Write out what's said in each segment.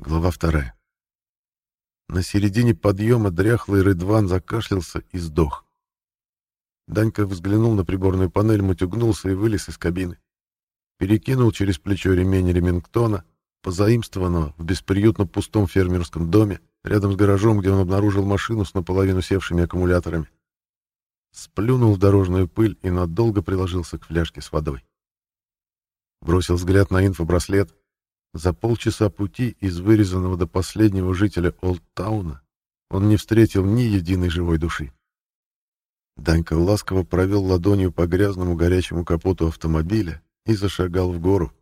Глава вторая. На середине подъема дряхлый Рыдван закашлялся и сдох. Данька взглянул на приборную панель, мутюгнулся и вылез из кабины. Перекинул через плечо ремень Ремингтона, позаимствованного в бесприютно пустом фермерском доме, рядом с гаражом, где он обнаружил машину с наполовину севшими аккумуляторами. Сплюнул в дорожную пыль и надолго приложился к фляжке с водой. Бросил взгляд на инфобраслет. За полчаса пути из вырезанного до последнего жителя Олдтауна он не встретил ни единой живой души. Данька ласково провел ладонью по грязному горячему капоту автомобиля и зашагал в гору.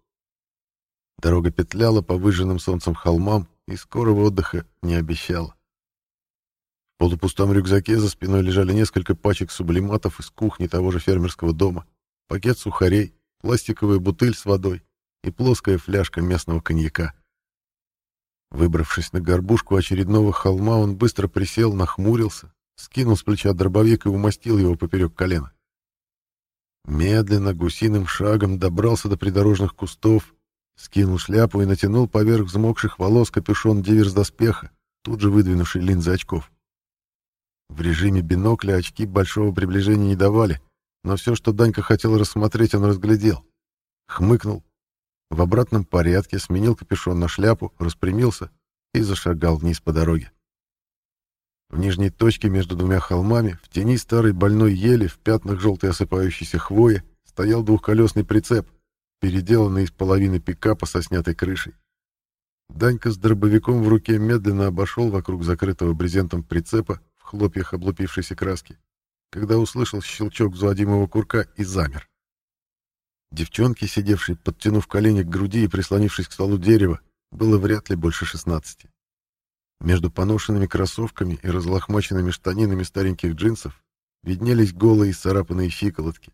Дорога петляла по выжженным солнцем холмам и скорого отдыха не обещала. В полупустом рюкзаке за спиной лежали несколько пачек сублиматов из кухни того же фермерского дома, пакет сухарей, пластиковая бутыль с водой и плоская фляжка местного коньяка. Выбравшись на горбушку очередного холма, он быстро присел, нахмурился, скинул с плеча дробовик и умастил его поперек колена. Медленно, гусиным шагом добрался до придорожных кустов, скинул шляпу и натянул поверх взмокших волос капюшон диверс-доспеха, тут же выдвинувший линзы очков. В режиме бинокля очки большого приближения не давали, но все, что Данька хотел рассмотреть, он разглядел. Хмыкнул. В обратном порядке сменил капюшон на шляпу, распрямился и зашагал вниз по дороге. В нижней точке между двумя холмами, в тени старой больной ели, в пятнах желтой осыпающейся хвои, стоял двухколесный прицеп, переделанный из половины пикапа со снятой крышей. Данька с дробовиком в руке медленно обошел вокруг закрытого брезентом прицепа в хлопьях облупившейся краски, когда услышал щелчок взводимого курка и замер. Девчонке, сидевшей, подтянув колени к груди и прислонившись к столу дерева, было вряд ли больше шестнадцати. Между поношенными кроссовками и разлохмаченными штанинами стареньких джинсов виднелись голые и царапанные щиколотки.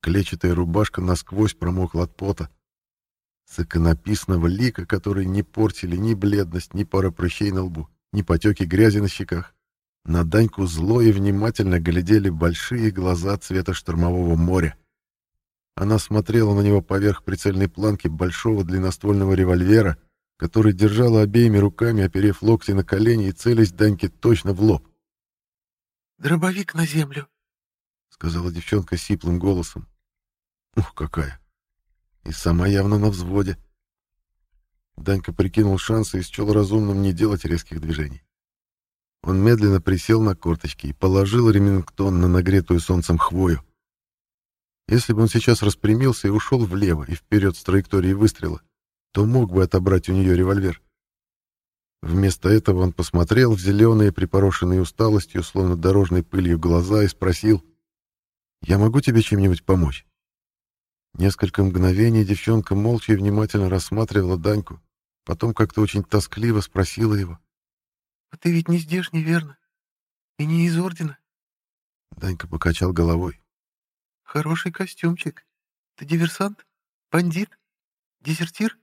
Клетчатая рубашка насквозь промокла от пота. С иконописного лика, который не портили ни бледность, ни пара прыщей на лбу, ни потеки грязи на щеках, на Даньку зло и внимательно глядели большие глаза цвета штормового моря. Она смотрела на него поверх прицельной планки большого длинноствольного револьвера, который держала обеими руками, оперев локти на колени и целясь Даньке точно в лоб. «Дробовик на землю», — сказала девчонка сиплым голосом. Ух, какая! И сама явно на взводе. Данька прикинул шансы и счел разумным не делать резких движений. Он медленно присел на корточки и положил ремингтон на нагретую солнцем хвою. Если бы он сейчас распрямился и ушел влево и вперед с траектории выстрела, то мог бы отобрать у нее револьвер. Вместо этого он посмотрел в зеленые, припорошенные усталостью, словно дорожной пылью глаза, и спросил, «Я могу тебе чем-нибудь помочь?» Несколько мгновений девчонка молча и внимательно рассматривала Даньку, потом как-то очень тоскливо спросила его. «А ты ведь не здешний, верно? И не из Ордена?» Данька покачал головой. Хороший костюмчик. Ты диверсант? Бандит? Дезертир?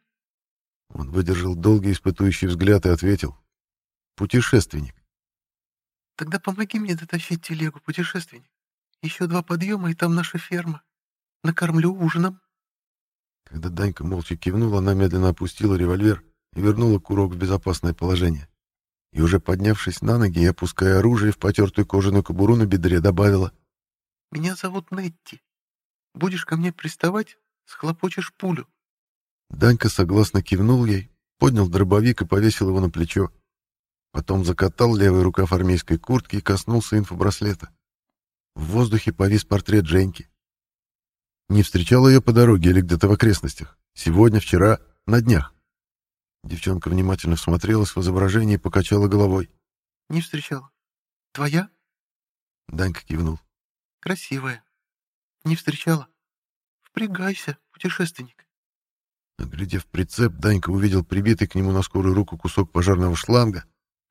Он выдержал долгий испытующий взгляд и ответил. Путешественник. Тогда помоги мне дотащить телегу, путешественник. Еще два подъема, и там наша ферма. Накормлю ужином. Когда Данька молча кивнула, она медленно опустила револьвер и вернула курок в безопасное положение. И уже поднявшись на ноги и опуская оружие в потертую кожаную кобуру на бедре, добавила. Меня зовут Нетти. Будешь ко мне приставать, схлопочешь пулю. Данька согласно кивнул ей, поднял дробовик и повесил его на плечо. Потом закатал левый рукав армейской куртки и коснулся инфобраслета. В воздухе повис портрет Женьки. Не встречал ее по дороге или где-то в окрестностях. Сегодня, вчера, на днях. Девчонка внимательно всмотрелась в изображение и покачала головой. «Не встречала. Твоя?» Данька кивнул. Красивая. Не встречала? Впрягайся, путешественник. Оглядев прицеп, Данька увидел прибитый к нему на скорую руку кусок пожарного шланга,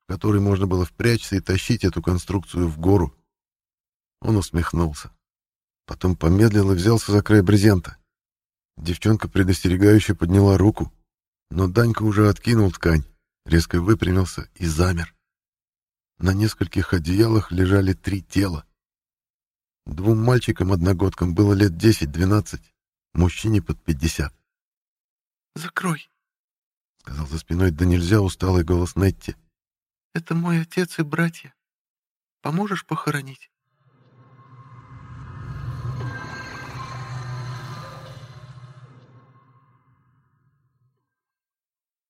в который можно было впрячься и тащить эту конструкцию в гору. Он усмехнулся. Потом помедлил и взялся за край брезента. Девчонка предостерегающе подняла руку, но Данька уже откинул ткань, резко выпрямился и замер. На нескольких одеялах лежали три тела. Двум мальчикам-одногодкам было лет 10-12, мужчине под 50. «Закрой!» — сказал за спиной да нельзя усталый голос Нетти. «Это мой отец и братья. Поможешь похоронить?»